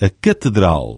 a catedral.